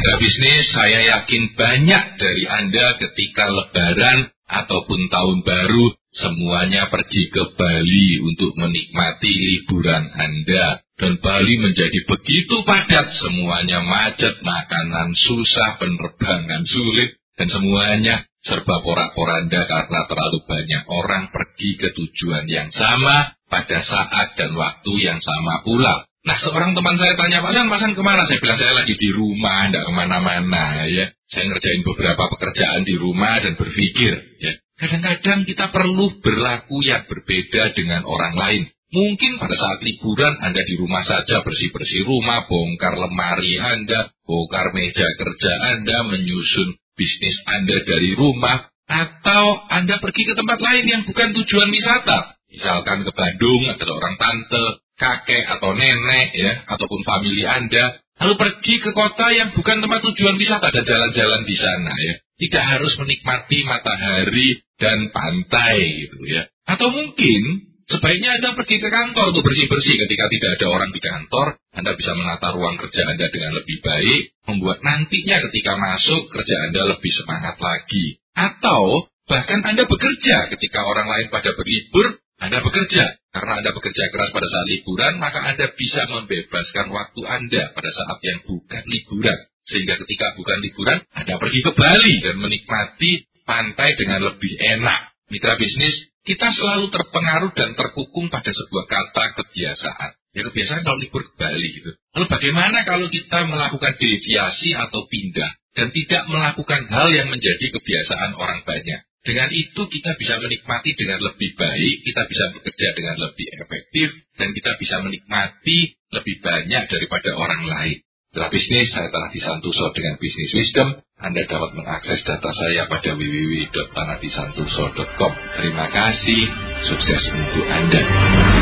Mitra bisnis, saya yakin banyak dari Anda ketika lebaran ataupun tahun baru semuanya pergi ke Bali untuk menikmati liburan Anda. Dan Bali menjadi begitu padat, semuanya macet, makanan susah, penerbangan sulit, dan semuanya serba porak-poranda karena terlalu banyak orang pergi ke tujuan yang sama pada saat dan waktu yang sama pula. Nah, seorang teman saya tanya, Pak San, Pak San ke mana? Saya bilang, saya lagi di rumah, tidak ke mana-mana, ya. Saya ngerjain beberapa pekerjaan di rumah dan berpikir, ya. Kadang-kadang kita perlu berlaku yang berbeda dengan orang lain. Mungkin pada saat liburan Anda di rumah saja bersih-bersih rumah, bongkar lemari Anda, bongkar meja kerja Anda, menyusun bisnis Anda dari rumah, atau Anda pergi ke tempat lain yang bukan tujuan wisata. Misalkan ke Bandung, ada seorang tante, kakek atau nenek ya, ataupun famili Anda, lalu pergi ke kota yang bukan tempat tujuan wisata dan jalan-jalan di sana ya. Tidak harus menikmati matahari dan pantai gitu ya. Atau mungkin sebaiknya Anda pergi ke kantor untuk bersih-bersih ketika tidak ada orang di kantor. Anda bisa menata ruang kerja Anda dengan lebih baik, membuat nantinya ketika masuk kerja Anda lebih semangat lagi. Atau bahkan Anda bekerja ketika orang lain pada berlibur, anda bekerja. Karena Anda bekerja keras pada saat liburan, maka Anda bisa membebaskan waktu Anda pada saat yang bukan liburan. Sehingga ketika bukan liburan, Anda pergi ke Bali dan menikmati pantai dengan lebih enak. Mitra bisnis, kita selalu terpengaruh dan terkukung pada sebuah kata kebiasaan. Ya kebiasaan kalau libur ke Bali gitu. Lalu bagaimana kalau kita melakukan deviasi atau pindah dan tidak melakukan hal yang menjadi kebiasaan orang banyak? Dengan itu kita bisa menikmati dengan lebih baik, kita bisa bekerja dengan lebih efektif, dan kita bisa menikmati lebih banyak daripada orang lain. Setelah bisnis, saya telah disantuso dengan bisnis wisdom. Anda dapat mengakses data saya pada www.tanahdisantoso.com. Terima kasih, sukses untuk Anda.